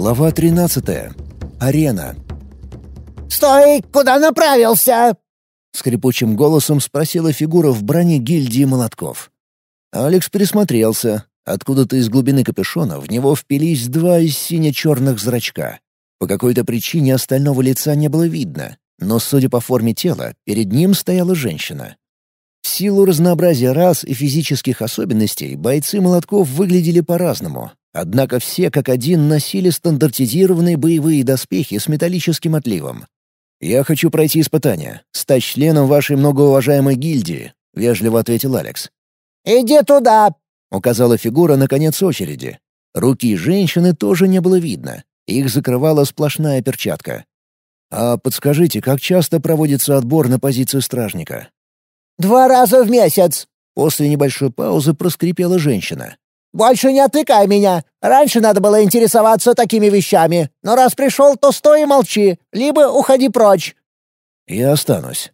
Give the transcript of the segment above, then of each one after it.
Глава 13. Арена. «Стой! Куда направился?» Скрипучим голосом спросила фигура в броне гильдии молотков. Алекс присмотрелся. Откуда-то из глубины капюшона в него впились два из сине-черных зрачка. По какой-то причине остального лица не было видно, но, судя по форме тела, перед ним стояла женщина. В силу разнообразия рас и физических особенностей бойцы молотков выглядели по-разному, однако все как один носили стандартизированные боевые доспехи с металлическим отливом. «Я хочу пройти испытание, стать членом вашей многоуважаемой гильдии», — вежливо ответил Алекс. «Иди туда!» — указала фигура на конец очереди. Руки женщины тоже не было видно. Их закрывала сплошная перчатка. «А подскажите, как часто проводится отбор на позицию стражника?» «Два раза в месяц!» После небольшой паузы проскрипела женщина. «Больше не отвлекай меня. Раньше надо было интересоваться такими вещами. Но раз пришел, то стой и молчи, либо уходи прочь». «Я останусь».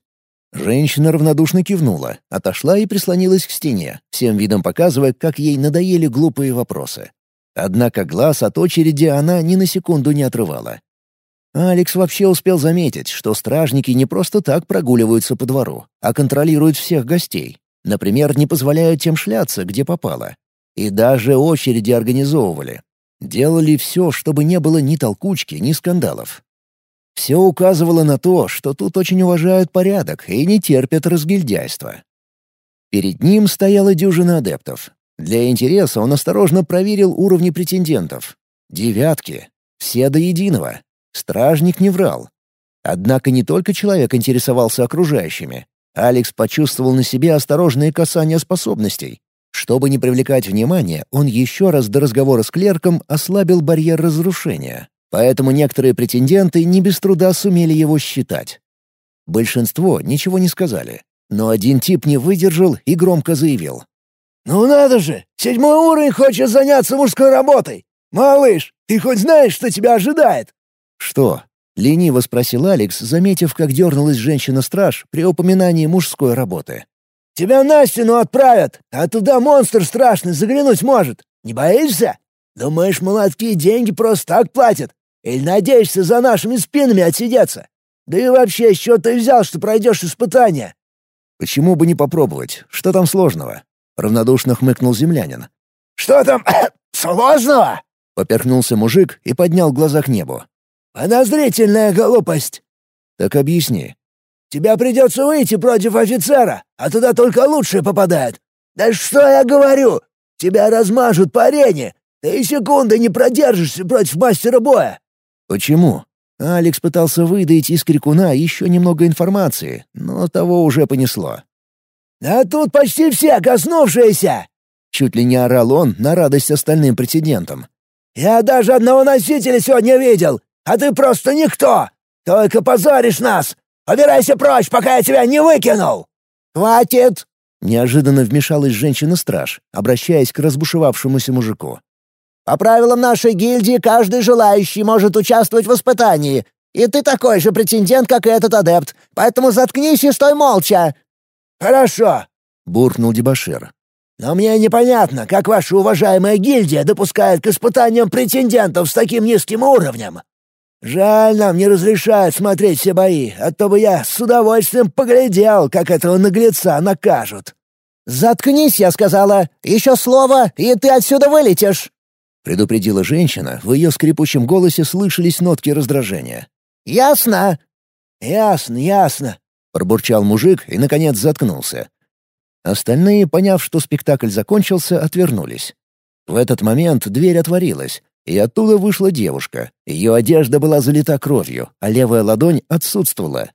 Женщина равнодушно кивнула, отошла и прислонилась к стене, всем видом показывая, как ей надоели глупые вопросы. Однако глаз от очереди она ни на секунду не отрывала. Алекс вообще успел заметить, что стражники не просто так прогуливаются по двору, а контролируют всех гостей. Например, не позволяют тем шляться, где попало. И даже очереди организовывали. Делали все, чтобы не было ни толкучки, ни скандалов. Все указывало на то, что тут очень уважают порядок и не терпят разгильдяйства. Перед ним стояла дюжина адептов. Для интереса он осторожно проверил уровни претендентов. Девятки. Все до единого. Стражник не врал. Однако не только человек интересовался окружающими. Алекс почувствовал на себе осторожные касания способностей. Чтобы не привлекать внимания, он еще раз до разговора с клерком ослабил барьер разрушения. Поэтому некоторые претенденты не без труда сумели его считать. Большинство ничего не сказали. Но один тип не выдержал и громко заявил. «Ну надо же! Седьмой уровень хочет заняться мужской работой! Малыш, ты хоть знаешь, что тебя ожидает?» «Что?» — лениво спросил Алекс, заметив, как дернулась женщина-страж при упоминании мужской работы. «Тебя на стену отправят, а туда монстр страшный заглянуть может. Не боишься? Думаешь, молотки деньги просто так платят? Или надеешься за нашими спинами отсидеться? Да и вообще, с чего ты взял, что пройдешь испытание?» «Почему бы не попробовать? Что там сложного?» — равнодушно хмыкнул землянин. «Что там сложного?» — поперхнулся мужик и поднял глаза к небу. «Подозрительная глупость!» «Так объясни». «Тебе придется выйти против офицера, а туда только лучшие попадают. Да что я говорю? Тебя размажут по арене. Ты и секунды не продержишься против мастера боя». «Почему?» Алекс пытался выдать из крикуна еще немного информации, но того уже понесло. «Да тут почти все коснувшиеся!» Чуть ли не орал он на радость остальным претендентам. «Я даже одного носителя сегодня видел, а ты просто никто! Только позоришь нас! Убирайся прочь, пока я тебя не выкинул!» «Хватит!» — неожиданно вмешалась женщина-страж, обращаясь к разбушевавшемуся мужику. «По правилам нашей гильдии каждый желающий может участвовать в испытании, и ты такой же претендент, как и этот адепт, поэтому заткнись и стой молча!» «Хорошо!» — буркнул дебошир. «Но мне непонятно, как ваша уважаемая гильдия допускает к испытаниям претендентов с таким низким уровнем. Жаль, нам не разрешают смотреть все бои, а то бы я с удовольствием поглядел, как этого наглеца накажут». «Заткнись, я сказала! Еще слово, и ты отсюда вылетишь!» Предупредила женщина, в ее скрипучем голосе слышались нотки раздражения. «Ясно?» «Ясно, ясно», — пробурчал мужик и, наконец, заткнулся. Остальные, поняв, что спектакль закончился, отвернулись. В этот момент дверь отворилась, и оттуда вышла девушка. Ее одежда была залита кровью, а левая ладонь отсутствовала.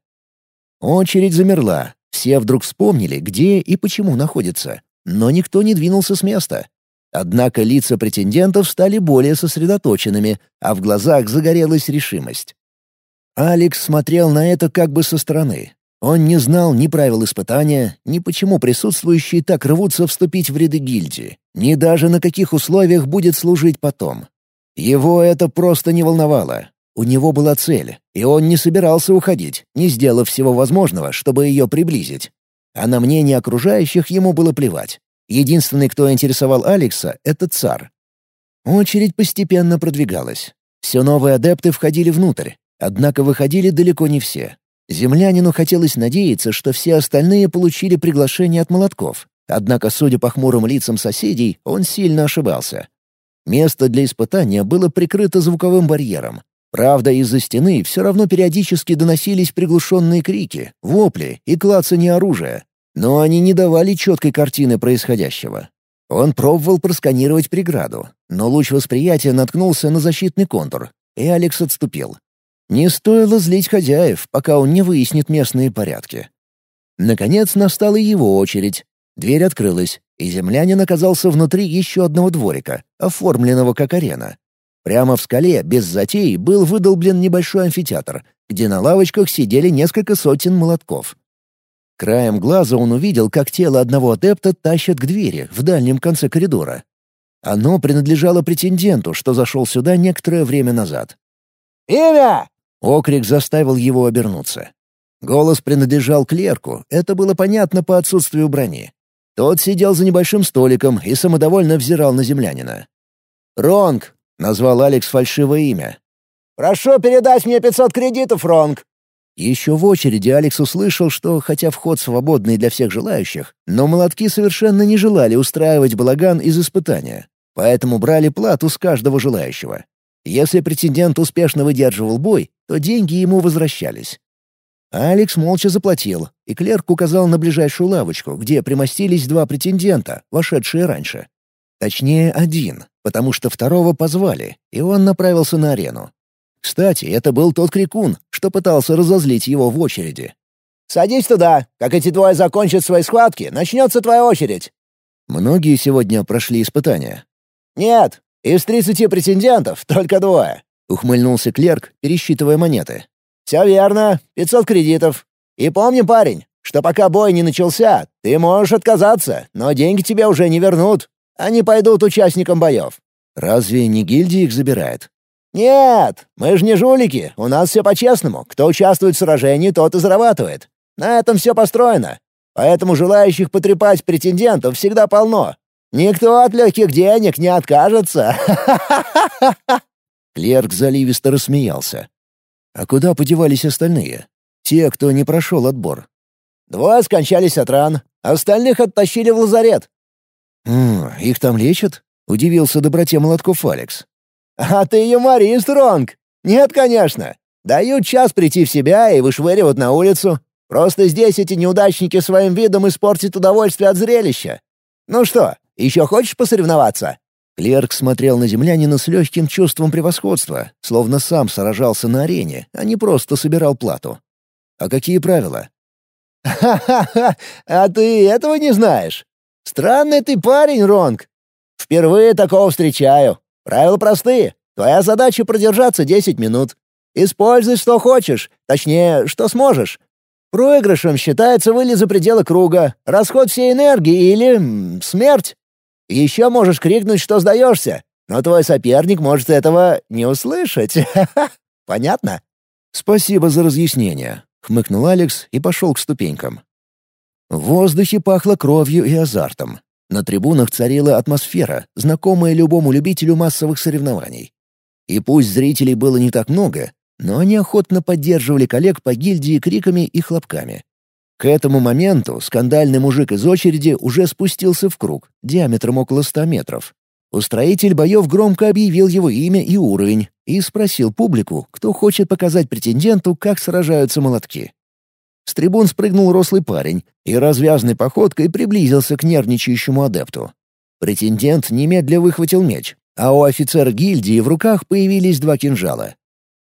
Очередь замерла. Все вдруг вспомнили, где и почему находятся. Но никто не двинулся с места. Однако лица претендентов стали более сосредоточенными, а в глазах загорелась решимость. Алекс смотрел на это как бы со стороны. Он не знал ни правил испытания, ни почему присутствующие так рвутся вступить в ряды гильдии, ни даже на каких условиях будет служить потом. Его это просто не волновало. У него была цель, и он не собирался уходить, не сделав всего возможного, чтобы ее приблизить. А на мнение окружающих ему было плевать. Единственный, кто интересовал Алекса, — это царь. Очередь постепенно продвигалась. Все новые адепты входили внутрь, однако выходили далеко не все. Землянину хотелось надеяться, что все остальные получили приглашение от молотков. Однако, судя по хмурым лицам соседей, он сильно ошибался. Место для испытания было прикрыто звуковым барьером. Правда, из-за стены все равно периодически доносились приглушенные крики, вопли и клацанье оружия. Но они не давали четкой картины происходящего. Он пробовал просканировать преграду, но луч восприятия наткнулся на защитный контур, и Алекс отступил. Не стоило злить хозяев, пока он не выяснит местные порядки. Наконец настала его очередь. Дверь открылась, и землянин оказался внутри еще одного дворика, оформленного как арена. Прямо в скале, без затей, был выдолблен небольшой амфитеатр, где на лавочках сидели несколько сотен молотков. Краем глаза он увидел, как тело одного адепта тащат к двери в дальнем конце коридора. Оно принадлежало претенденту, что зашел сюда некоторое время назад. «Имя!» Окрик заставил его обернуться. Голос принадлежал клерку, это было понятно по отсутствию брони. Тот сидел за небольшим столиком и самодовольно взирал на землянина. «Ронг!» — назвал Алекс фальшивое имя. «Прошу передать мне пятьсот кредитов, Ронг!» Еще в очереди Алекс услышал, что, хотя вход свободный для всех желающих, но молотки совершенно не желали устраивать балаган из испытания, поэтому брали плату с каждого желающего. Если претендент успешно выдерживал бой, то деньги ему возвращались. Алекс молча заплатил, и клерк указал на ближайшую лавочку, где примостились два претендента, вошедшие раньше. Точнее, один, потому что второго позвали, и он направился на арену. Кстати, это был тот крикун, что пытался разозлить его в очереди. «Садись туда. Как эти двое закончат свои схватки, начнется твоя очередь». Многие сегодня прошли испытания. «Нет, из тридцати претендентов только двое», — ухмыльнулся клерк, пересчитывая монеты. «Все верно. Пятьсот кредитов. И помни, парень, что пока бой не начался, ты можешь отказаться, но деньги тебе уже не вернут. Они пойдут участникам боев». «Разве не гильдия их забирает?» «Нет, мы же не жулики, у нас все по-честному. Кто участвует в сражении, тот и зарабатывает. На этом все построено. Поэтому желающих потрепать претендентов всегда полно. Никто от легких денег не откажется. Клерк заливисто рассмеялся. А куда подевались остальные? Те, кто не прошел отбор. Двое скончались от ран, остальных оттащили в лазарет. «М их там лечат?» — удивился доброте молотков Алекс. «А ты юморист, Ронг?» «Нет, конечно. Дают час прийти в себя и вышвыривают на улицу. Просто здесь эти неудачники своим видом испортят удовольствие от зрелища. Ну что, еще хочешь посоревноваться?» Клерк смотрел на землянина с легким чувством превосходства, словно сам сражался на арене, а не просто собирал плату. «А какие правила?» «Ха-ха-ха! А ты этого не знаешь? Странный ты парень, Ронг. Впервые такого встречаю. Правила простые. Твоя задача продержаться 10 минут. Используй что хочешь, точнее, что сможешь. Проигрышем считается вылез за пределы круга, расход всей энергии или... Смерть. Еще можешь крикнуть, что сдаешься, но твой соперник может этого не услышать. Понятно? «Спасибо за разъяснение», — хмыкнул Алекс и пошел к ступенькам. В воздухе пахло кровью и азартом. На трибунах царила атмосфера, знакомая любому любителю массовых соревнований. И пусть зрителей было не так много, но они охотно поддерживали коллег по гильдии криками и хлопками. К этому моменту скандальный мужик из очереди уже спустился в круг, диаметром около ста метров. Устроитель боев громко объявил его имя и уровень и спросил публику, кто хочет показать претенденту, как сражаются молотки. С трибун спрыгнул рослый парень и развязной походкой приблизился к нервничающему адепту. Претендент немедля выхватил меч, а у офицера гильдии в руках появились два кинжала.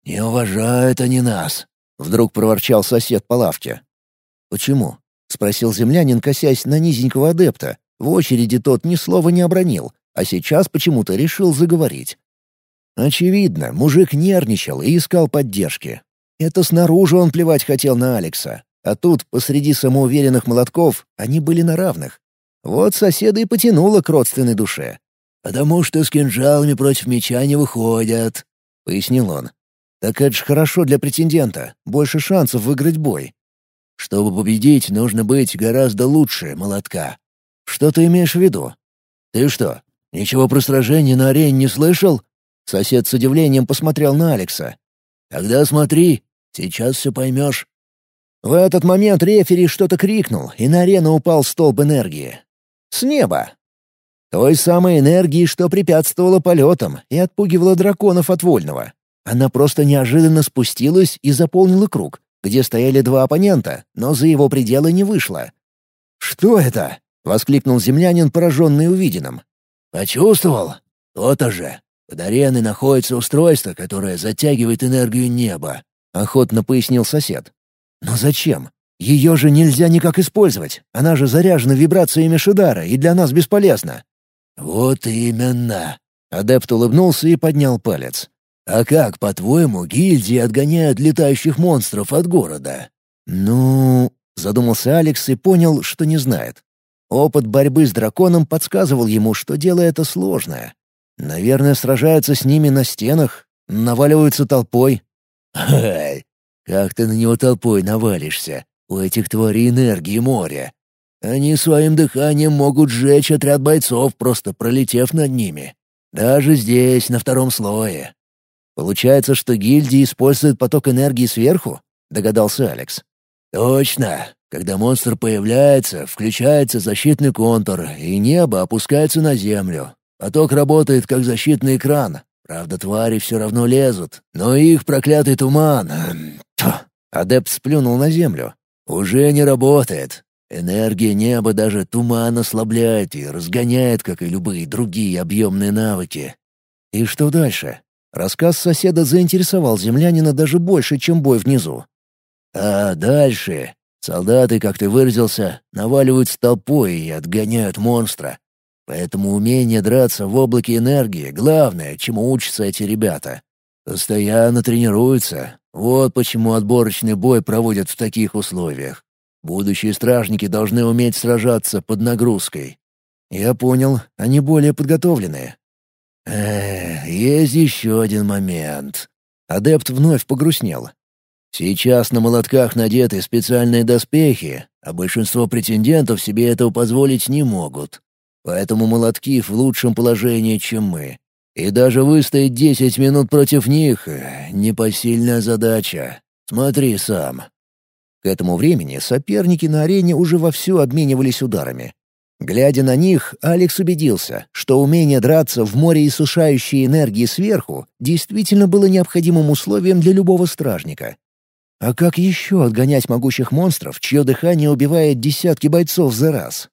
«Не уважают они нас», — вдруг проворчал сосед по лавке. «Почему?» — спросил землянин, косясь на низенького адепта. В очереди тот ни слова не обронил, а сейчас почему-то решил заговорить. Очевидно, мужик нервничал и искал поддержки. Это снаружи он плевать хотел на Алекса, а тут, посреди самоуверенных молотков, они были на равных. Вот соседа и потянуло к родственной душе. «Потому что с кинжалами против меча не выходят», — пояснил он. «Так это ж хорошо для претендента, больше шансов выиграть бой. Чтобы победить, нужно быть гораздо лучше молотка. Что ты имеешь в виду? Ты что, ничего про сражение на арене не слышал? Сосед с удивлением посмотрел на Алекса. «Тогда смотри, сейчас все поймешь». В этот момент рефери что-то крикнул, и на арену упал столб энергии. С неба. Той самой энергии, что препятствовала полетам и отпугивала драконов от вольного. Она просто неожиданно спустилась и заполнила круг, где стояли два оппонента, но за его пределы не вышла. «Что это?» — воскликнул землянин, пораженный увиденным. «Почувствовал? То-то же. Под ареной находится устройство, которое затягивает энергию неба», — охотно пояснил сосед. «Но зачем? Ее же нельзя никак использовать. Она же заряжена вибрациями Шидара и для нас бесполезна». «Вот именно». Адепт улыбнулся и поднял палец. «А как, по-твоему, гильдии отгоняют летающих монстров от города?» «Ну...» — задумался Алекс и понял, что не знает. Опыт борьбы с драконом подсказывал ему, что дело это сложное. Наверное, сражаются с ними на стенах, наваливаются толпой. «Ай, как ты на него толпой навалишься? У этих тварей энергии море. Они своим дыханием могут сжечь отряд бойцов, просто пролетев над ними. Даже здесь, на втором слое. «Получается, что гильдии используют поток энергии сверху?» — догадался Алекс. «Точно. Когда монстр появляется, включается защитный контур, и небо опускается на землю. Поток работает как защитный экран. Правда, твари все равно лезут, но их проклятый туман... Адепт сплюнул на землю. «Уже не работает. Энергия неба даже туман ослабляет и разгоняет, как и любые другие объемные навыки». «И что дальше?» Рассказ соседа заинтересовал землянина даже больше, чем бой внизу. А дальше солдаты, как ты выразился, наваливают толпой и отгоняют монстра. Поэтому умение драться в облаке энергии — главное, чему учатся эти ребята. Постоянно тренируются. Вот почему отборочный бой проводят в таких условиях. Будущие стражники должны уметь сражаться под нагрузкой. Я понял, они более подготовленные. Эх, есть еще один момент. Адепт вновь погрустнел. Сейчас на молотках надеты специальные доспехи, а большинство претендентов себе этого позволить не могут. Поэтому молотки в лучшем положении, чем мы. И даже выстоять десять минут против них — непосильная задача. Смотри сам. К этому времени соперники на арене уже вовсю обменивались ударами. Глядя на них, Алекс убедился, что умение драться в море иссушающей энергии сверху действительно было необходимым условием для любого стражника. А как еще отгонять могучих монстров, чье дыхание убивает десятки бойцов за раз?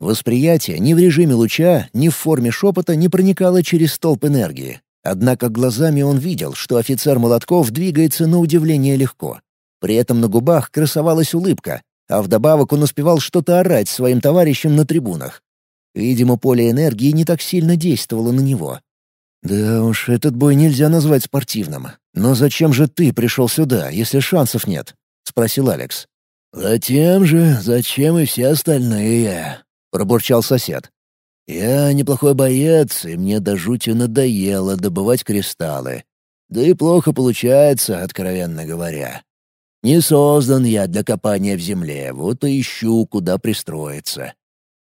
Восприятие ни в режиме луча, ни в форме шепота не проникало через столб энергии. Однако глазами он видел, что офицер Молотков двигается на удивление легко. При этом на губах красовалась улыбка, а вдобавок он успевал что-то орать своим товарищам на трибунах. Видимо, поле энергии не так сильно действовало на него. «Да уж, этот бой нельзя назвать спортивным. Но зачем же ты пришел сюда, если шансов нет?» — спросил Алекс. «Затем же, зачем и все остальные?» — пробурчал сосед. «Я неплохой боец, и мне до жути надоело добывать кристаллы. Да и плохо получается, откровенно говоря. Не создан я для копания в земле, вот и ищу, куда пристроиться.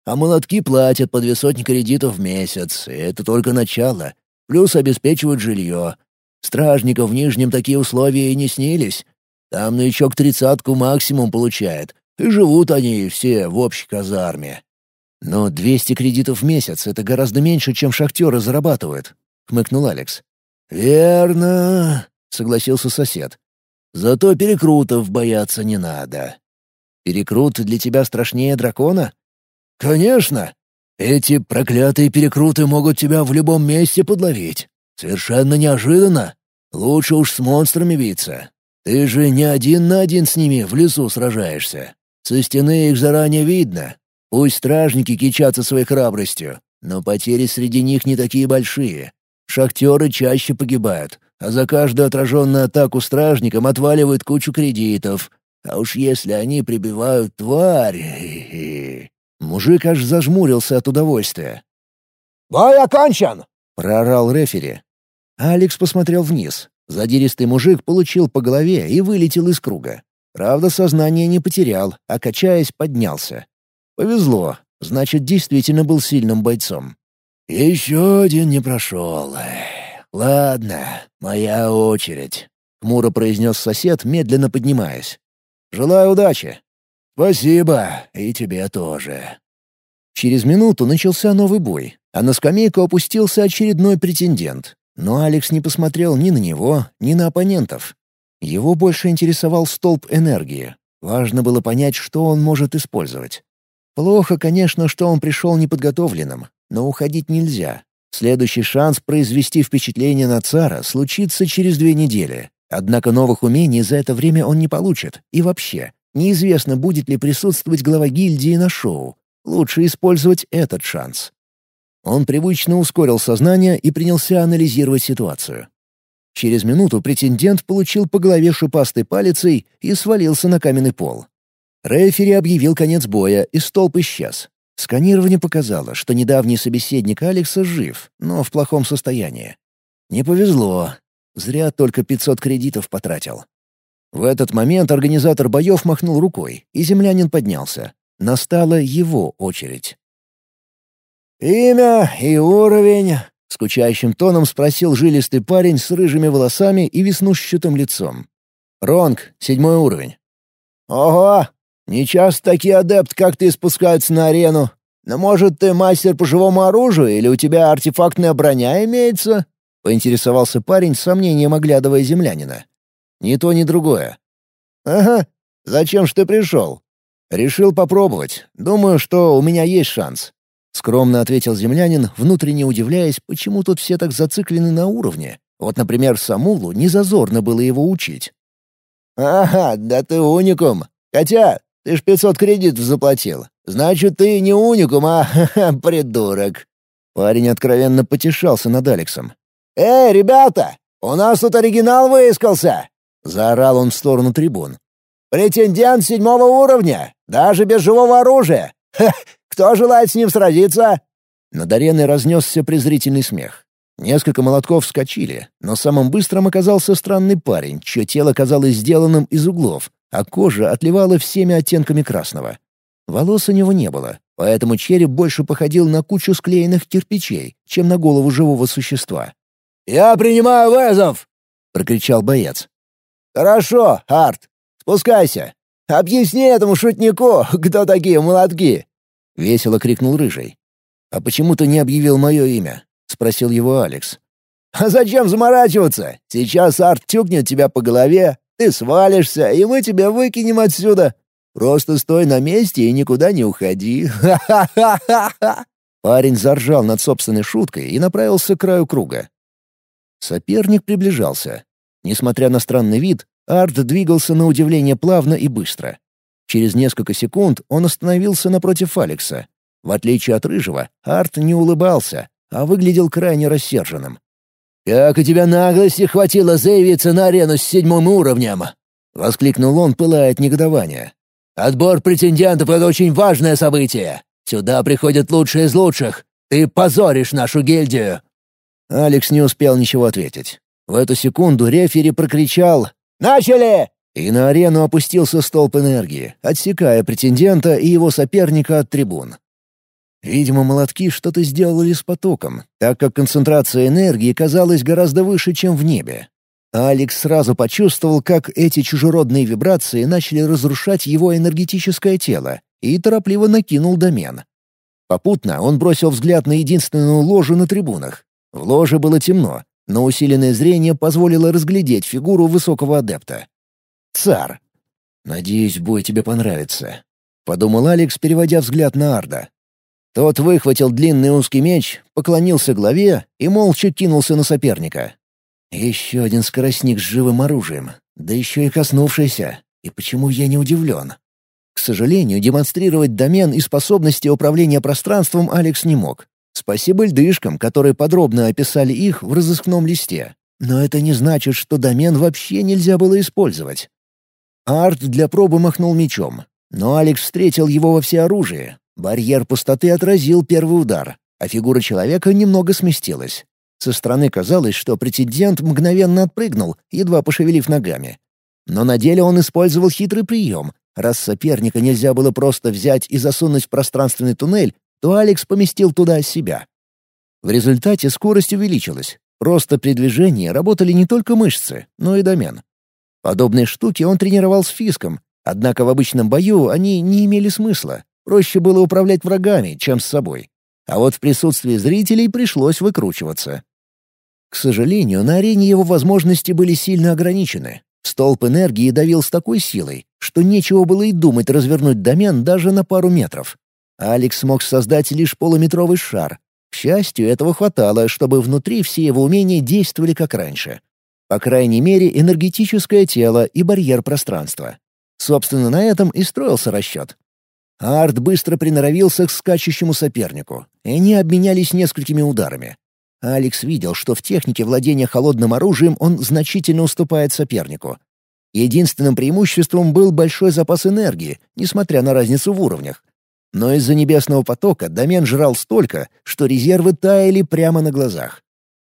А молотки платят по две сотни кредитов в месяц, и это только начало. Плюс обеспечивают жилье. Стражников в Нижнем такие условия и не снились. Там новичок тридцатку максимум получает, и живут они все в общей казарме. «Но двести кредитов в месяц — это гораздо меньше, чем шахтеры зарабатывают», — хмыкнул Алекс. «Верно», — согласился сосед. Зато перекрутов бояться не надо. Перекрут для тебя страшнее дракона? Конечно. Эти проклятые перекруты могут тебя в любом месте подловить. Совершенно неожиданно. Лучше уж с монстрами биться. Ты же не один на один с ними в лесу сражаешься. Со стены их заранее видно. Пусть стражники кичатся своей храбростью, но потери среди них не такие большие. Шахтеры чаще погибают, а за каждую отраженную атаку стражникам отваливают кучу кредитов. А уж если они прибивают тварь... Мужик аж зажмурился от удовольствия. «Бой окончен!» — проорал рефери. Алекс посмотрел вниз. Задиристый мужик получил по голове и вылетел из круга. Правда, сознание не потерял, а, качаясь, поднялся. Повезло, значит, действительно был сильным бойцом. «Еще один не прошел. Ладно, моя очередь», — хмуро произнес сосед, медленно поднимаясь. «Желаю удачи». «Спасибо, и тебе тоже». Через минуту начался новый бой, а на скамейку опустился очередной претендент. Но Алекс не посмотрел ни на него, ни на оппонентов. Его больше интересовал столб энергии. Важно было понять, что он может использовать. Плохо, конечно, что он пришел неподготовленным, но уходить нельзя. Следующий шанс произвести впечатление на цара случится через две недели. Однако новых умений за это время он не получит. И вообще, неизвестно, будет ли присутствовать глава гильдии на шоу. Лучше использовать этот шанс. Он привычно ускорил сознание и принялся анализировать ситуацию. Через минуту претендент получил по голове шипастой палицей и свалился на каменный пол. Рефери объявил конец боя, и столб исчез. Сканирование показало, что недавний собеседник Алекса жив, но в плохом состоянии. Не повезло. Зря только 500 кредитов потратил. В этот момент организатор боев махнул рукой, и землянин поднялся. Настала его очередь. «Имя и уровень?» — скучающим тоном спросил жилистый парень с рыжими волосами и веснушчатым лицом. «Ронг, седьмой уровень». «Ого! Не часто такие адепт, как ты, спускаются на арену. Но, может, ты мастер по живому оружию или у тебя артефактная броня имеется?» — поинтересовался парень с сомнением, оглядывая землянина. «Ни то, ни другое». «Ага. Зачем ж ты пришел?» «Решил попробовать. Думаю, что у меня есть шанс. Скромно ответил землянин, внутренне удивляясь, почему тут все так зациклены на уровне. Вот, например, Самулу не зазорно было его учить. «Ага, да ты уникум. Хотя, ты ж 500 кредитов заплатил. Значит, ты не уникум, а придурок». Парень откровенно потешался над Алексом. «Эй, ребята, у нас тут оригинал выискался!» — заорал он в сторону трибун. «Претендент седьмого уровня, даже без живого оружия. Ха, кто желает с ним сразиться?» Над ареной разнесся презрительный смех. Несколько молотков вскочили, но самым быстрым оказался странный парень, чье тело казалось сделанным из углов, а кожа отливала всеми оттенками красного. Волос у него не было, поэтому череп больше походил на кучу склеенных кирпичей, чем на голову живого существа. «Я принимаю вызов!» — прокричал боец. «Хорошо, Арт, спускайся. Объясни этому шутнику, кто такие молотки. — весело крикнул Рыжий. «А почему ты не объявил мое имя?» — спросил его Алекс. «А зачем заморачиваться? Сейчас Арт тюкнет тебя по голове, ты свалишься, и мы тебя выкинем отсюда. Просто стой на месте и никуда не уходи. Ха-ха-ха-ха!» Парень заржал над собственной шуткой и направился к краю круга. Соперник приближался. Несмотря на странный вид, Арт двигался на удивление плавно и быстро. Через несколько секунд он остановился напротив Алекса. В отличие от Рыжего, Арт не улыбался, а выглядел крайне рассерженным. «Как у тебя наглости хватило заявиться на арену с седьмым уровнем!» — воскликнул он, пылая от негодования. «Отбор претендентов — это очень важное событие. Сюда приходят лучшие из лучших. Ты позоришь нашу гильдию!» Алекс не успел ничего ответить. В эту секунду рефери прокричал «Начали!» И на арену опустился столб энергии, отсекая претендента и его соперника от трибун. Видимо, молотки что-то сделали с потоком, так как концентрация энергии казалась гораздо выше, чем в небе. Алекс сразу почувствовал, как эти чужеродные вибрации начали разрушать его энергетическое тело, и торопливо накинул домен. Попутно он бросил взгляд на единственную ложу на трибунах. В ложе было темно, но усиленное зрение позволило разглядеть фигуру высокого адепта цар. «Надеюсь, бой тебе понравится», — подумал Алекс, переводя взгляд на Арда. Тот выхватил длинный узкий меч, поклонился главе и молча кинулся на соперника. Еще один скоростник с живым оружием, да еще и коснувшийся. И почему я не удивлен? К сожалению, демонстрировать домен и способности управления пространством Алекс не мог. Спасибо льдышкам, которые подробно описали их в разыскном листе. Но это не значит, что домен вообще нельзя было использовать. Арт для пробы махнул мечом, но Алекс встретил его во всеоружии. Барьер пустоты отразил первый удар, а фигура человека немного сместилась. Со стороны казалось, что претендент мгновенно отпрыгнул, едва пошевелив ногами. Но на деле он использовал хитрый прием. Раз соперника нельзя было просто взять и засунуть в пространственный туннель, то Алекс поместил туда себя. В результате скорость увеличилась. Просто при движении работали не только мышцы, но и домен. Подобные штуки он тренировал с фиском, однако в обычном бою они не имели смысла. Проще было управлять врагами, чем с собой. А вот в присутствии зрителей пришлось выкручиваться. К сожалению, на арене его возможности были сильно ограничены. Столб энергии давил с такой силой, что нечего было и думать развернуть домен даже на пару метров. Алекс смог создать лишь полуметровый шар. К счастью, этого хватало, чтобы внутри все его умения действовали как раньше. По крайней мере, энергетическое тело и барьер пространства. Собственно, на этом и строился расчет. Арт быстро приноровился к скачущему сопернику, и они обменялись несколькими ударами. Алекс видел, что в технике владения холодным оружием он значительно уступает сопернику. Единственным преимуществом был большой запас энергии, несмотря на разницу в уровнях. Но из-за небесного потока домен жрал столько, что резервы таяли прямо на глазах.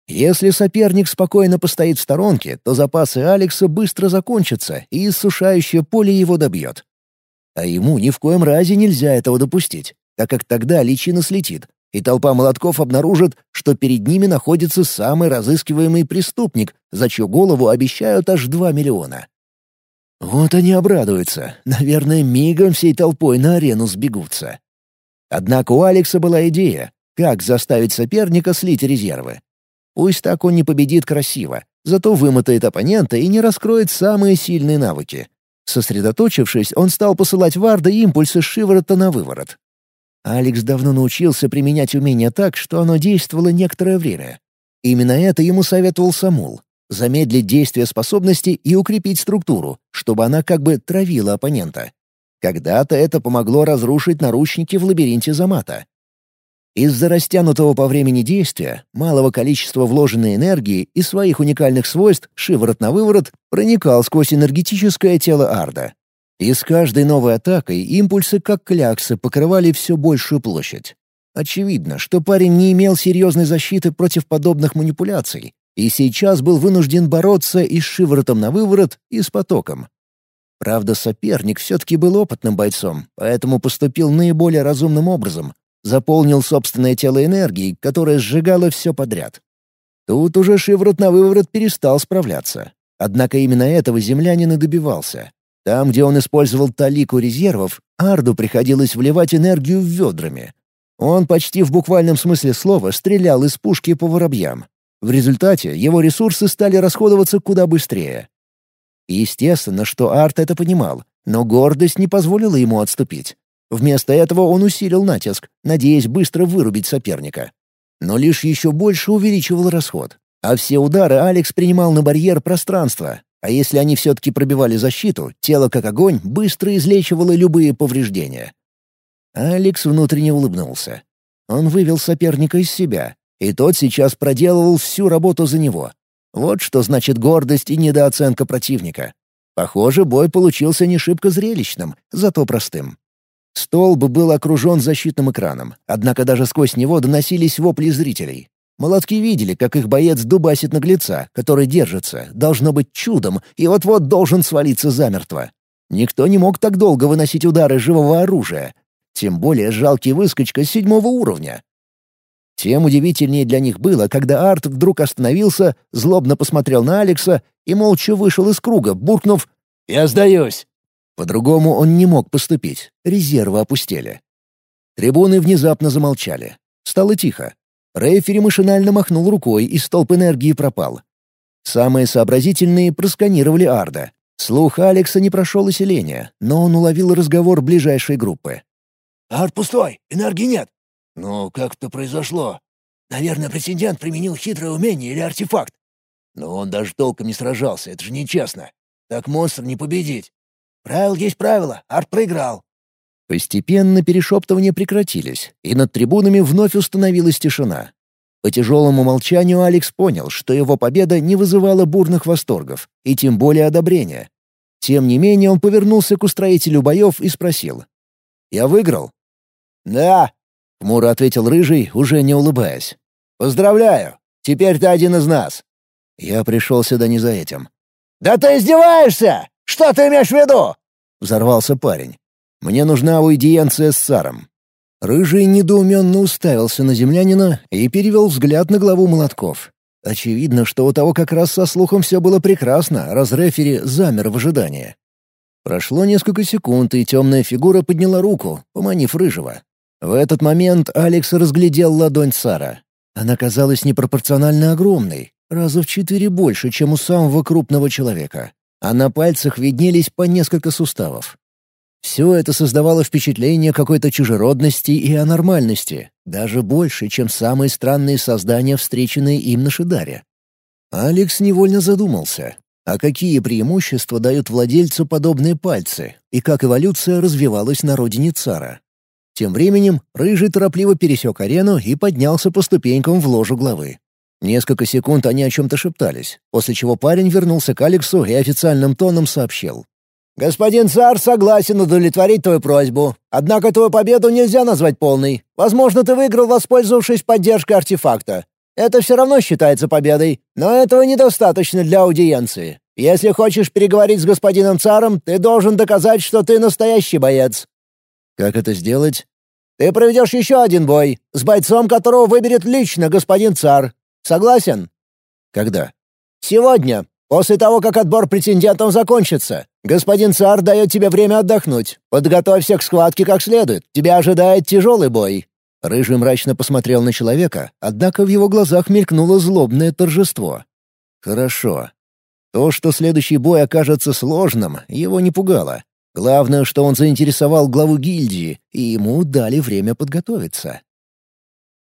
Если соперник спокойно постоит в сторонке, то запасы Алекса быстро закончатся, и иссушающее поле его добьет. А ему ни в коем разе нельзя этого допустить, так как тогда личина слетит, и толпа молотков обнаружит, что перед ними находится самый разыскиваемый преступник, за чью голову обещают аж два миллиона. Вот они обрадуются. Наверное, мигом всей толпой на арену сбегутся. Однако у Алекса была идея, как заставить соперника слить резервы. Пусть так он не победит красиво, зато вымотает оппонента и не раскроет самые сильные навыки. Сосредоточившись, он стал посылать Варда импульсы шиворота на выворот. Алекс давно научился применять умение так, что оно действовало некоторое время. Именно это ему советовал Самул — замедлить действие способности и укрепить структуру, чтобы она как бы травила оппонента. Когда-то это помогло разрушить наручники в лабиринте Замата. Из-за растянутого по времени действия, малого количества вложенной энергии и своих уникальных свойств шиворот на выворот проникал сквозь энергетическое тело Арда. И с каждой новой атакой импульсы, как кляксы, покрывали все большую площадь. Очевидно, что парень не имел серьезной защиты против подобных манипуляций, и сейчас был вынужден бороться и с шиворотом на выворот, и с потоком. Правда, соперник все-таки был опытным бойцом, поэтому поступил наиболее разумным образом, заполнил собственное тело энергией, которая сжигала все подряд. Тут уже шиворот на выворот перестал справляться. Однако именно этого землянин и добивался. Там, где он использовал талику резервов, Арду приходилось вливать энергию в ведрами. Он почти в буквальном смысле слова стрелял из пушки по воробьям. В результате его ресурсы стали расходоваться куда быстрее. Естественно, что Арт это понимал, но гордость не позволила ему отступить. Вместо этого он усилил натиск, надеясь быстро вырубить соперника. Но лишь еще больше увеличивал расход. А все удары Алекс принимал на барьер пространства, а если они все-таки пробивали защиту, тело как огонь быстро излечивало любые повреждения. Алекс внутренне улыбнулся. Он вывел соперника из себя, и тот сейчас проделывал всю работу за него. Вот что значит гордость и недооценка противника. Похоже, бой получился не шибко зрелищным, зато простым. Столб был окружен защитным экраном, однако даже сквозь него доносились вопли зрителей. Молотки видели, как их боец дубасит наглеца, который держится, должно быть чудом, и вот-вот должен свалиться замертво. Никто не мог так долго выносить удары живого оружия. Тем более жалкий выскочка седьмого уровня. Тем удивительнее для них было, когда Арт вдруг остановился, злобно посмотрел на Алекса и молча вышел из круга, буркнув «Я сдаюсь!». По-другому он не мог поступить. Резервы опустели. Трибуны внезапно замолчали. Стало тихо. Рейфери машинально махнул рукой, и столб энергии пропал. Самые сообразительные просканировали Арда. Слух Алекса не прошел усиления, но он уловил разговор ближайшей группы. «Арт пустой, энергии нет». «Ну, как это произошло?» «Наверное, претендент применил хитрое умение или артефакт». «Но он даже толком не сражался, это же нечестно. Так монстр не победить. Правил есть правило, Арт проиграл». Постепенно перешептывания прекратились, и над трибунами вновь установилась тишина. По тяжелому молчанию Алекс понял, что его победа не вызывала бурных восторгов, и тем более одобрения. Тем не менее он повернулся к устроителю боев и спросил. «Я выиграл?» «Да», — хмуро ответил Рыжий, уже не улыбаясь. «Поздравляю! Теперь ты один из нас!» Я пришел сюда не за этим. «Да ты издеваешься! Что ты имеешь в виду?» — взорвался парень. «Мне нужна аудиенция с царом». Рыжий недоуменно уставился на землянина и перевел взгляд на главу молотков. Очевидно, что у того как раз со слухом все было прекрасно, раз рефери замер в ожидании. Прошло несколько секунд, и темная фигура подняла руку, поманив рыжего. В этот момент Алекс разглядел ладонь Сара. Она казалась непропорционально огромной, раза в четыре больше, чем у самого крупного человека. А на пальцах виднелись по несколько суставов. Все это создавало впечатление какой-то чужеродности и анормальности, даже больше, чем самые странные создания, встреченные им на Шидаре. Алекс невольно задумался, а какие преимущества дают владельцу подобные пальцы, и как эволюция развивалась на родине цара. Тем временем Рыжий торопливо пересек арену и поднялся по ступенькам в ложу главы. Несколько секунд они о чем-то шептались, после чего парень вернулся к Алексу и официальным тоном сообщил. «Господин царь согласен удовлетворить твою просьбу. Однако твою победу нельзя назвать полной. Возможно, ты выиграл, воспользовавшись поддержкой артефакта. Это все равно считается победой, но этого недостаточно для аудиенции. Если хочешь переговорить с господином царом, ты должен доказать, что ты настоящий боец». «Как это сделать?» «Ты проведешь еще один бой, с бойцом которого выберет лично господин цар. Согласен?» «Когда?» «Сегодня, после того, как отбор претендентов закончится. «Господин царь дает тебе время отдохнуть. Подготовься к схватке как следует. Тебя ожидает тяжелый бой». Рыжий мрачно посмотрел на человека, однако в его глазах мелькнуло злобное торжество. «Хорошо. То, что следующий бой окажется сложным, его не пугало. Главное, что он заинтересовал главу гильдии, и ему дали время подготовиться.